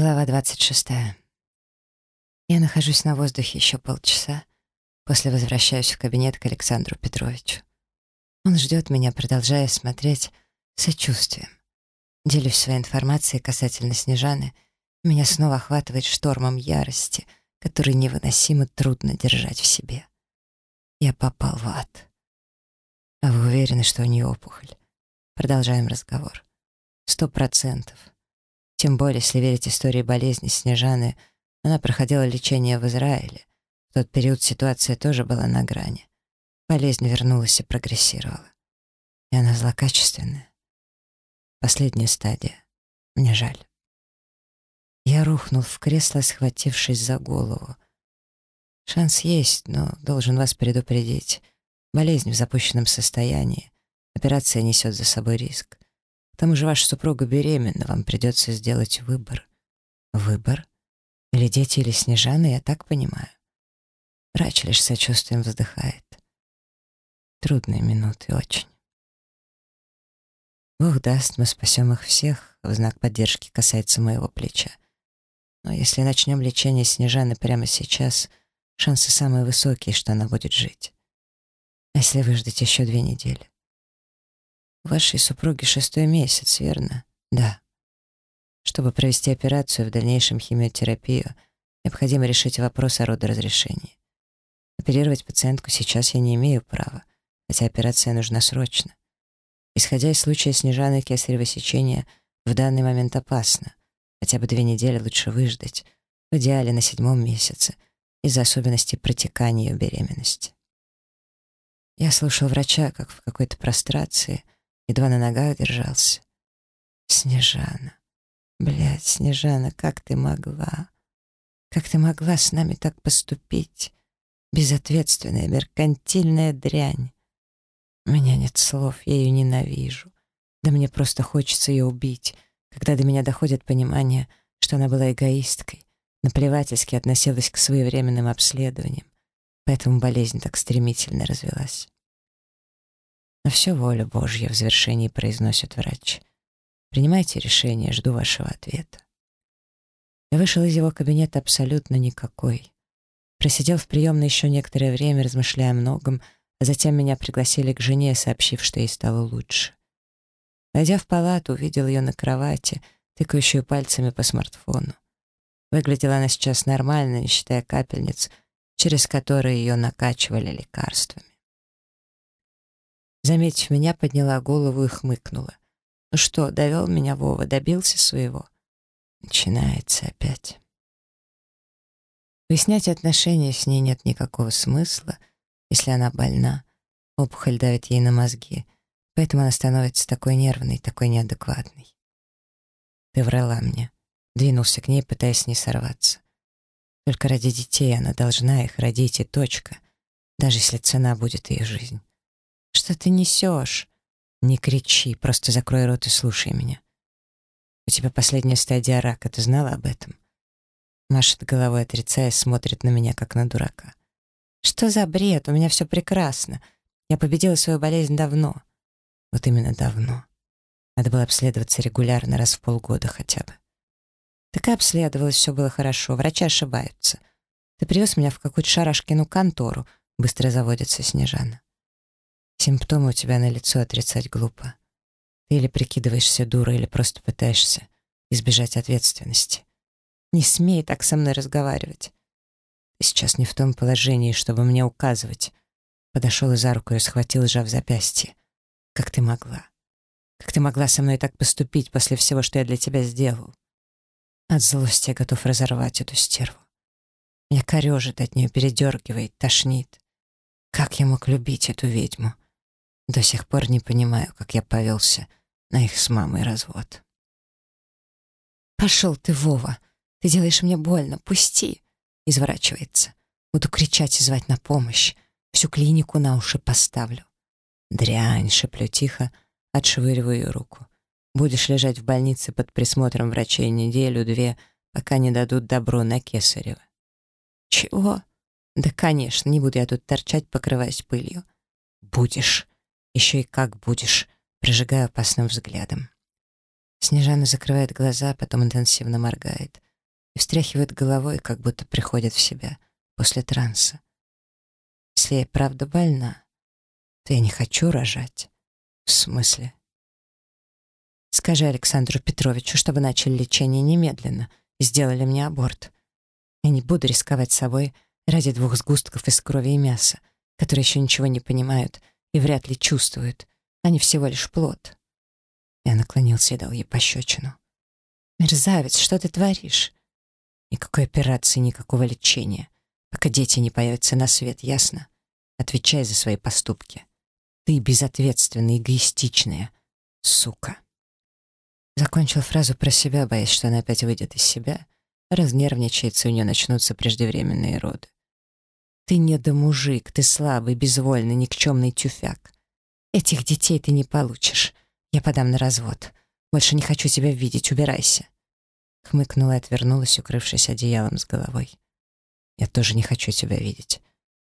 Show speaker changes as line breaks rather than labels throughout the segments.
Глава 26. Я нахожусь на воздухе еще полчаса, после возвращаюсь в кабинет к Александру Петровичу. Он ждет меня, продолжая смотреть сочувствием. Делюсь своей информацией касательно Снежаны, меня снова охватывает штормом ярости, который невыносимо трудно держать в себе. Я попал в ад. А вы уверены, что у нее опухоль? Продолжаем разговор. Сто процентов. Тем более, если верить истории болезни Снежаны, она проходила лечение в Израиле. В тот период ситуация тоже была на грани. Болезнь вернулась и прогрессировала. И она злокачественная. Последняя стадия. Мне жаль. Я рухнул в кресло, схватившись за голову. Шанс есть, но должен вас предупредить. Болезнь в запущенном состоянии. Операция несет за собой риск. Тому же ваша супруга беременна, вам придется сделать выбор. Выбор? Или дети, или Снежана, я так понимаю. Врач лишь сочувствием вздыхает. Трудные минуты, очень. Бог даст, мы спасем их всех, в знак поддержки касается моего плеча. Но если начнем лечение Снежаны прямо сейчас, шансы самые высокие, что она будет жить. А если выждать еще две недели? Вашей супруге шестой месяц, верно? Да. Чтобы провести операцию в дальнейшем химиотерапию, необходимо решить вопрос о родоразрешении. Оперировать пациентку сейчас я не имею права, хотя операция нужна срочно. Исходя из случая Снежаны кесарево сечения, в данный момент опасно. Хотя бы две недели лучше выждать, в идеале на седьмом месяце, из-за особенностей протекания ее беременности. Я слушал врача, как в какой-то прострации — едва на ногах держался. Снежана. Блядь, Снежана, как ты могла? Как ты могла с нами так поступить? Безответственная, меркантильная дрянь. У меня нет слов, я ее ненавижу. Да мне просто хочется ее убить, когда до меня доходит понимание, что она была эгоисткой, наплевательски относилась к своевременным обследованиям, поэтому болезнь так стремительно развелась. На все воля Божья в завершении произносит врач. Принимайте решение, жду вашего ответа. Я вышел из его кабинета абсолютно никакой. Просидел в приемной еще некоторое время, размышляя о многом, а затем меня пригласили к жене, сообщив, что ей стало лучше. Войдя в палату, увидел ее на кровати, тыкающую пальцами по смартфону. Выглядела она сейчас нормально, не считая капельниц, через которые ее накачивали лекарствами. Заметив меня, подняла голову и хмыкнула. «Ну что, довел меня Вова, добился своего?» Начинается опять. Выяснять отношения с ней нет никакого смысла, если она больна. Опухоль давит ей на мозги, поэтому она становится такой нервной, такой неадекватной. «Ты врала мне», — двинулся к ней, пытаясь не сорваться. «Только ради детей она должна их родить, и точка, даже если цена будет ее жизнь». Что ты несешь? Не кричи, просто закрой рот и слушай меня. У тебя последняя стадия рака, ты знала об этом? Машет головой, отрицая, смотрит на меня, как на дурака. Что за бред? У меня все прекрасно. Я победила свою болезнь давно. Вот именно давно. Надо было обследоваться регулярно, раз в полгода хотя бы. Так и обследовалась, все было хорошо, врачи ошибаются. Ты привез меня в какую-то шарашкину контору, быстро заводится Снежана. Симптомы у тебя на лицо отрицать глупо. Ты или прикидываешься дурой, или просто пытаешься избежать ответственности. Не смей так со мной разговаривать. Ты сейчас не в том положении, чтобы мне указывать. Подошел и за руку и схватил, сжав запястье. Как ты могла? Как ты могла со мной так поступить после всего, что я для тебя сделал? От злости я готов разорвать эту стерву. Меня корежит от нее, передергивает, тошнит. Как я мог любить эту ведьму? До сих пор не понимаю, как я повелся на их с мамой развод. «Пошел ты, Вова! Ты делаешь мне больно! Пусти!» Изворачивается. Буду кричать и звать на помощь. Всю клинику на уши поставлю. «Дрянь!» — шеплю тихо, отшвыриваю руку. «Будешь лежать в больнице под присмотром врачей неделю-две, пока не дадут добро на Кесарева». «Чего?» «Да, конечно, не буду я тут торчать, покрываясь пылью». «Будешь!» Еще и как будешь, прожигая опасным взглядом. Снежана закрывает глаза, потом интенсивно моргает. и встряхивает головой, как будто приходит в себя после транса. Если я правда больна, то я не хочу рожать. В смысле? Скажи Александру Петровичу, чтобы начали лечение немедленно и сделали мне аборт. Я не буду рисковать собой ради двух сгустков из крови и мяса, которые еще ничего не понимают и вряд ли чувствуют. Они всего лишь плод. Я наклонился и дал ей пощечину. «Мерзавец, что ты творишь?» «Никакой операции, никакого лечения. Пока дети не появятся на свет, ясно? Отвечай за свои поступки. Ты безответственная, эгоистичная. Сука!» Закончил фразу про себя, боясь, что она опять выйдет из себя, разнервничается, и у нее начнутся преждевременные роды. «Ты недомужик, ты слабый, безвольный, никчемный тюфяк. Этих детей ты не получишь. Я подам на развод. Больше не хочу тебя видеть, убирайся. Хмыкнула и отвернулась, укрывшись одеялом с головой. Я тоже не хочу тебя видеть.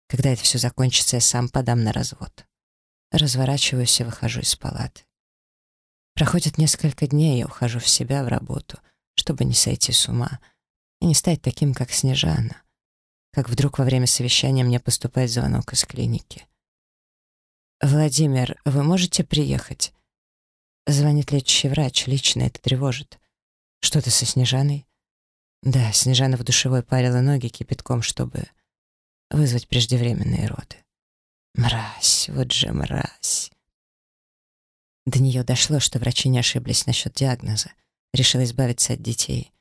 Когда это все закончится, я сам подам на развод. Разворачиваюсь и выхожу из палаты. Проходит несколько дней, я ухожу в себя, в работу, чтобы не сойти с ума и не стать таким, как Снежана. Как вдруг во время совещания мне поступает звонок из клиники. «Владимир, вы можете приехать?» Звонит лечащий врач, лично это тревожит. «Что-то со Снежаной?» «Да, Снежана в душевой парила ноги кипятком, чтобы вызвать преждевременные роды». «Мразь, вот же мразь!» До нее дошло, что врачи не ошиблись насчет диагноза. Решила избавиться от детей.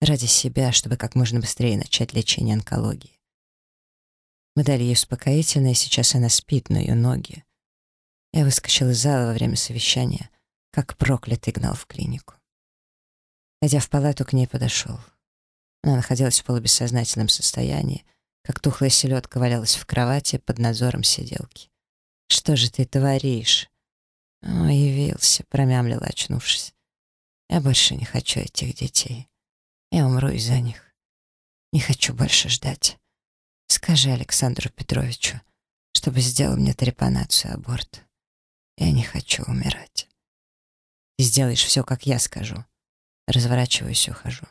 Ради себя, чтобы как можно быстрее начать лечение онкологии. Мы дали ей успокоительное, сейчас она спит, но ее ноги... Я выскочил из зала во время совещания, как проклятый гнал в клинику. Найдя в палату, к ней подошел. Она находилась в полубессознательном состоянии, как тухлая селедка валялась в кровати под надзором сиделки. «Что же ты творишь?» «О, явился», — промямлила, очнувшись. «Я больше не хочу этих детей. Я умру из-за них. Не хочу больше ждать. Скажи Александру Петровичу, чтобы сделал мне трепанацию аборт. Я не хочу умирать. Ты сделаешь все, как я скажу. Разворачиваюсь и ухожу.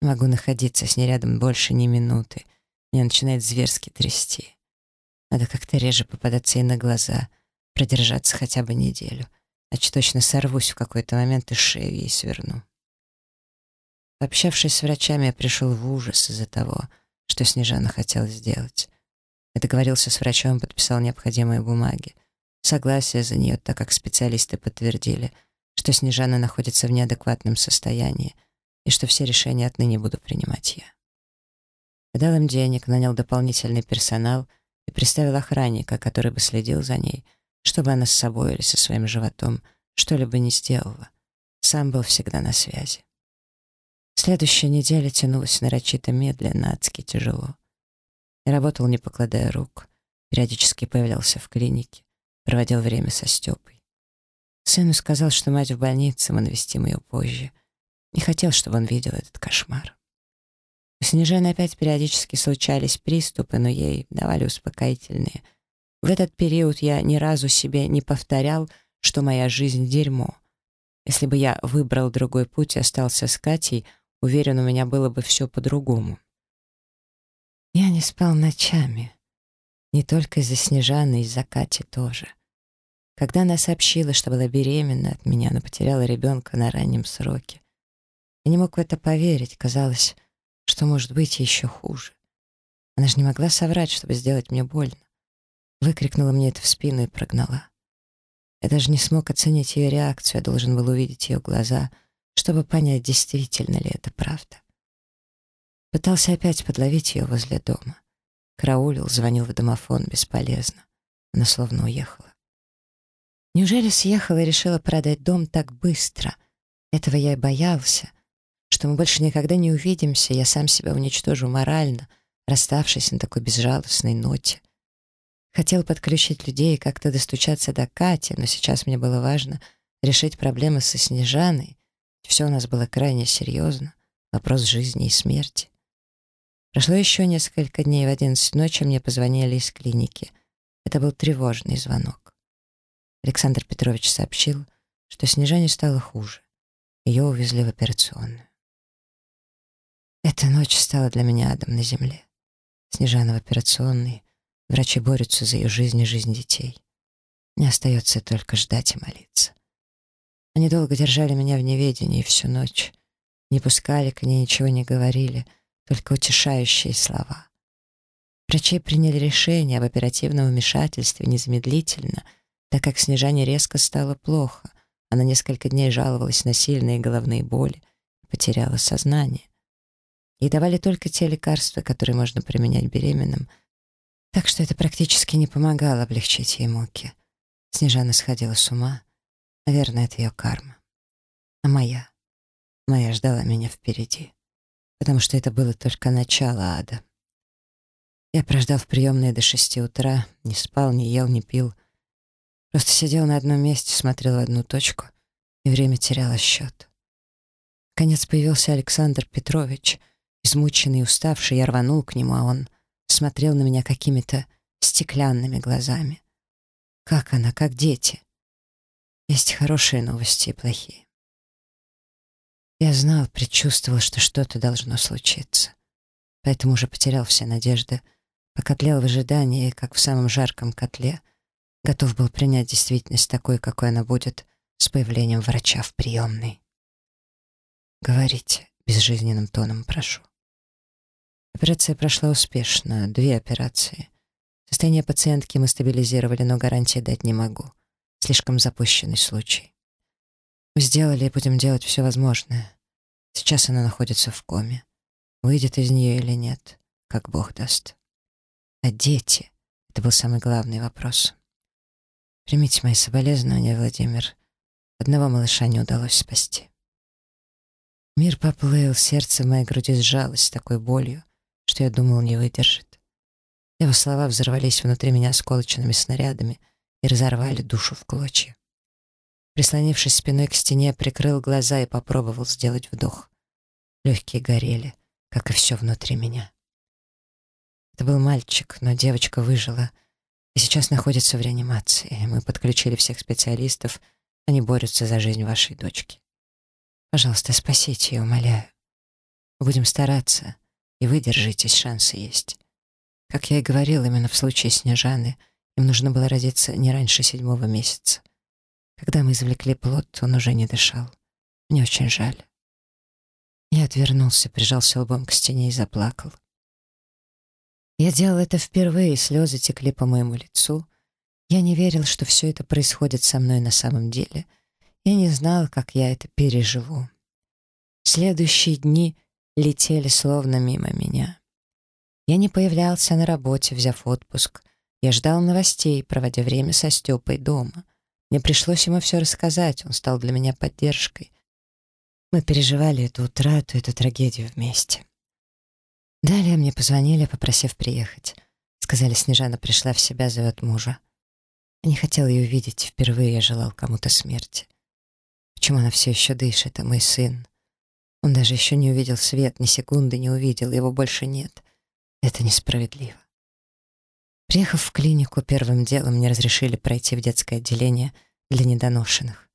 Могу находиться с ней рядом больше ни минуты. Меня начинает зверски трясти. Надо как-то реже попадаться ей на глаза, продержаться хотя бы неделю. Значит, точно сорвусь в какой-то момент и шею ей сверну. Пообщавшись с врачами, я пришел в ужас из-за того, что Снежана хотела сделать. Я договорился с врачом, подписал необходимые бумаги. Согласие за нее, так как специалисты подтвердили, что Снежана находится в неадекватном состоянии и что все решения отныне буду принимать я. дал им денег, нанял дополнительный персонал и приставил охранника, который бы следил за ней, чтобы она с собой или со своим животом что-либо не сделала. Сам был всегда на связи. Следующая неделя тянулась нарочито медленно, адски тяжело. Я работал, не покладая рук, периодически появлялся в клинике, проводил время со Степой. Сыну сказал, что мать в больнице, мы навестим ее позже. Не хотел, чтобы он видел этот кошмар. У Снежаны опять периодически случались приступы, но ей давали успокоительные. В этот период я ни разу себе не повторял, что моя жизнь — дерьмо. Если бы я выбрал другой путь и остался с Катей, уверен, у меня было бы все по-другому. Я не спал ночами. Не только из-за Снежаны, из-за Кати тоже. Когда она сообщила, что была беременна от меня, она потеряла ребенка на раннем сроке. Я не мог в это поверить, казалось, что может быть еще хуже. Она же не могла соврать, чтобы сделать мне больно. Выкрикнула мне это в спину и прогнала. Я даже не смог оценить ее реакцию, я должен был увидеть ее глаза, чтобы понять, действительно ли это правда. Пытался опять подловить ее возле дома. Караулил, звонил в домофон, бесполезно. Она словно уехала. Неужели съехала и решила продать дом так быстро? Этого я и боялся, что мы больше никогда не увидимся, я сам себя уничтожу морально, расставшись на такой безжалостной ноте. Хотел подключить людей и как-то достучаться до Кати, но сейчас мне было важно решить проблемы со Снежаной. Все у нас было крайне серьезно. Вопрос жизни и смерти. Прошло еще несколько дней, в одиннадцать ночи мне позвонили из клиники. Это был тревожный звонок. Александр Петрович сообщил, что Снежане стало хуже. Ее увезли в операционную. Эта ночь стала для меня адом на земле. Снежана в операционной. Врачи борются за ее жизнь и жизнь детей. Мне остается только ждать и молиться. Они долго держали меня в неведении всю ночь. Не пускали к ней, ничего не говорили, только утешающие слова. Врачи приняли решение об оперативном вмешательстве незамедлительно, так как Снежане резко стало плохо. Она несколько дней жаловалась на сильные головные боли, потеряла сознание. Ей давали только те лекарства, которые можно применять беременным, так что это практически не помогало облегчить ей муки. Снежана сходила с ума. Наверное, это ее карма. А моя? Моя ждала меня впереди. Потому что это было только начало ада. Я прождал в приемной до шести утра, не спал, не ел, не пил. Просто сидел на одном месте, смотрел в одну точку, и время теряло счет. Наконец появился Александр Петрович. Измученный и уставший, я рванул к нему, а он смотрел на меня какими-то стеклянными глазами. Как она, как дети? Есть хорошие новости и плохие. Я знал, предчувствовал, что что-то должно случиться. Поэтому уже потерял все надежды, пока тлел в ожидании, как в самом жарком котле, готов был принять действительность такой, какой она будет, с появлением врача в приемной. «Говорите», — безжизненным тоном прошу. Операция прошла успешно, две операции. Состояние пациентки мы стабилизировали, но гарантии дать не могу. Слишком запущенный случай. Мы сделали и будем делать все возможное. Сейчас она находится в коме. Выйдет из нее или нет, как Бог даст. А дети? Это был самый главный вопрос. Примите мои соболезнования, Владимир. Одного малыша не удалось спасти. Мир поплыл, сердце в моей груди сжалось с такой болью, что я думал, не выдержит. Его слова взорвались внутри меня осколочными снарядами и разорвали душу в клочья. Прислонившись спиной к стене, прикрыл глаза и попробовал сделать вдох. Легкие горели, как и все внутри меня. Это был мальчик, но девочка выжила и сейчас находится в реанимации. Мы подключили всех специалистов, они борются за жизнь вашей дочки. Пожалуйста, спасите ее, умоляю. Будем стараться. И вы держитесь, шансы есть. Как я и говорил, именно в случае Снежаны им нужно было родиться не раньше седьмого месяца. Когда мы извлекли плод, он уже не дышал. Мне очень жаль. Я отвернулся, прижался лбом к стене и заплакал. Я делал это впервые, слезы текли по моему лицу. Я не верил, что все это происходит со мной на самом деле. Я не знал, как я это переживу. Следующие дни летели словно мимо меня. Я не появлялся на работе, взяв отпуск. Я ждал новостей, проводя время со Степой дома. Мне пришлось ему все рассказать, он стал для меня поддержкой. Мы переживали эту утрату, эту трагедию вместе. Далее мне позвонили, попросив приехать. Сказали, Снежана пришла в себя, зовет мужа. Я не хотел ее увидеть, впервые я желал кому-то смерти. Почему она все еще дышит, а мой сын? Он даже еще не увидел свет, ни секунды не увидел, его больше нет. Это несправедливо. Приехав в клинику, первым делом мне разрешили пройти в детское отделение для недоношенных.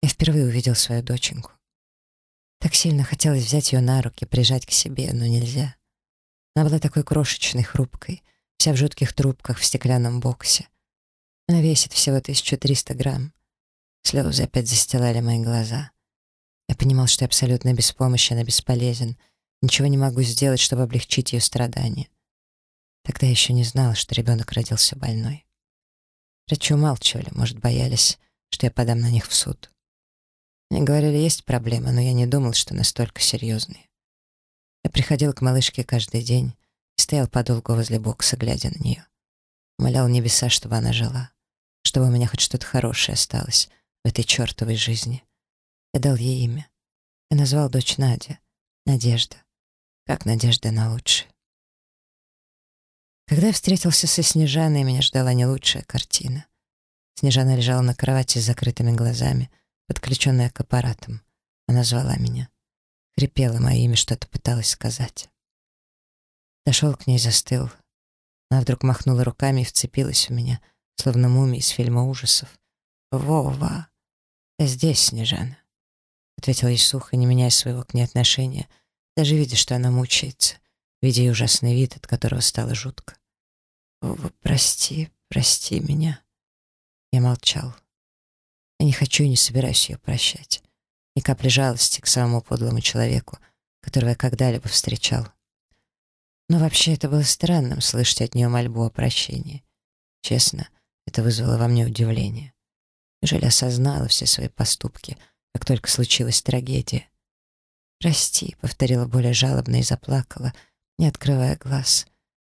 Я впервые увидел свою доченьку. Так сильно хотелось взять ее на руки, прижать к себе, но нельзя. Она была такой крошечной, хрупкой, вся в жутких трубках в стеклянном боксе. Она весит всего 1300 грамм. Слезы опять застилали мои глаза. Я понимал, что я абсолютно беспомощен и бесполезен. Ничего не могу сделать, чтобы облегчить ее страдания. Тогда я еще не знала, что ребенок родился больной. Врачи умалчивали, может, боялись, что я подам на них в суд. Мне говорили, есть проблемы, но я не думал, что настолько серьезные. Я приходил к малышке каждый день и стоял подолгу возле бокса, глядя на нее. Молял небеса, чтобы она жила, чтобы у меня хоть что-то хорошее осталось в этой чертовой жизни. Я дал ей имя. Я назвал дочь Надя. Надежда. Как надежда на лучшее. Когда я встретился со Снежаной, меня ждала не лучшая картина. Снежана лежала на кровати с закрытыми глазами, подключенная к аппаратам. Она звала меня. Хрипела мое имя, что-то пыталась сказать. Дошел к ней, застыл. Она вдруг махнула руками и вцепилась в меня, словно мумия из фильма ужасов. «Вова! Я здесь, Снежана!» Ответил ей сухо, не меняя своего к ней отношения. даже видя, что она мучается, видя ее ужасный вид, от которого стало жутко. «Вова, прости, прости меня». Я молчал. Я не хочу и не собираюсь ее прощать. Ни капли жалости к самому подлому человеку, которого я когда-либо встречал. Но вообще это было странным слышать от нее мольбу о прощении. Честно, это вызвало во мне удивление. Неужели осознала все свои поступки, как только случилась трагедия? «Прости», — повторила более жалобно и заплакала, не открывая глаз.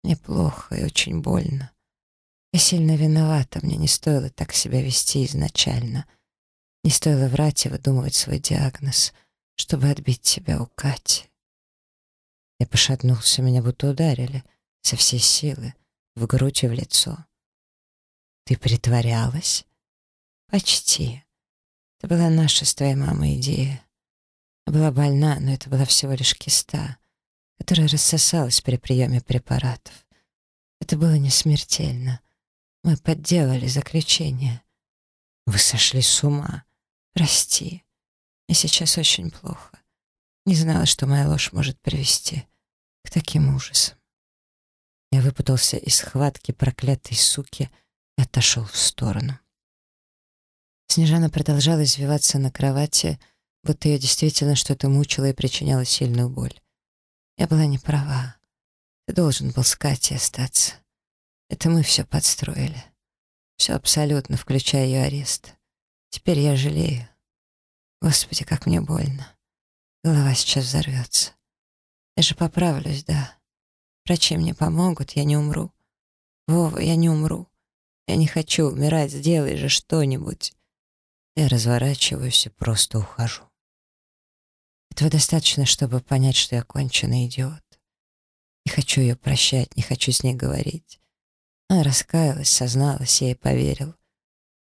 «Мне плохо и очень больно. Я сильно виновата, мне не стоило так себя вести изначально. Не стоило врать и выдумывать свой диагноз, чтобы отбить тебя у Кати». Я пошатнулся, меня будто ударили со всей силы, в грудь и в лицо. «Ты притворялась?» «Почти. Это была наша с твоей мамой идея. Я была больна, но это была всего лишь киста, которая рассосалась при приеме препаратов. Это было не смертельно. Мы подделали заключение. Вы сошли с ума. Прости. Мне сейчас очень плохо. Не знала, что моя ложь может привести к таким ужасам. Я выпутался из схватки проклятой суки и отошел в сторону. Снежана продолжала извиваться на кровати, будто ее действительно что-то мучило и причиняло сильную боль. Я была не права. Ты должен был с Катей остаться. Это мы все подстроили. Все абсолютно, включая ее арест. Теперь я жалею. Господи, как мне больно. Голова сейчас взорвется. Я же поправлюсь, да. Врачи мне помогут, я не умру. Вова, я не умру. Я не хочу умирать, сделай же что-нибудь. Я разворачиваюсь и просто ухожу. Этого достаточно, чтобы понять, что я конченый идиот. Не хочу ее прощать, не хочу с ней говорить. Она раскаялась, созналась, я ей поверил.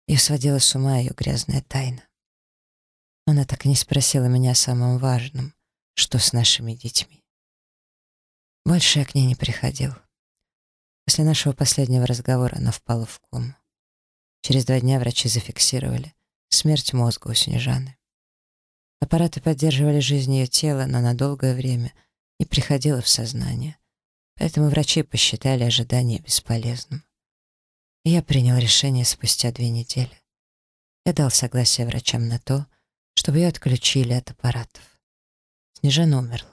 Ее сводила с ума ее грязная тайна. Она так и не спросила меня о самом важном, что с нашими детьми. Больше я к ней не приходил. После нашего последнего разговора она впала в кому. Через два дня врачи зафиксировали смерть мозга у Снежаны. Аппараты поддерживали жизнь ее тела, но на долгое время не приходила в сознание. Поэтому врачи посчитали ожидание бесполезным. И я принял решение спустя две недели. Я дал согласие врачам на то, чтобы ее отключили от аппаратов. Снежана умерла.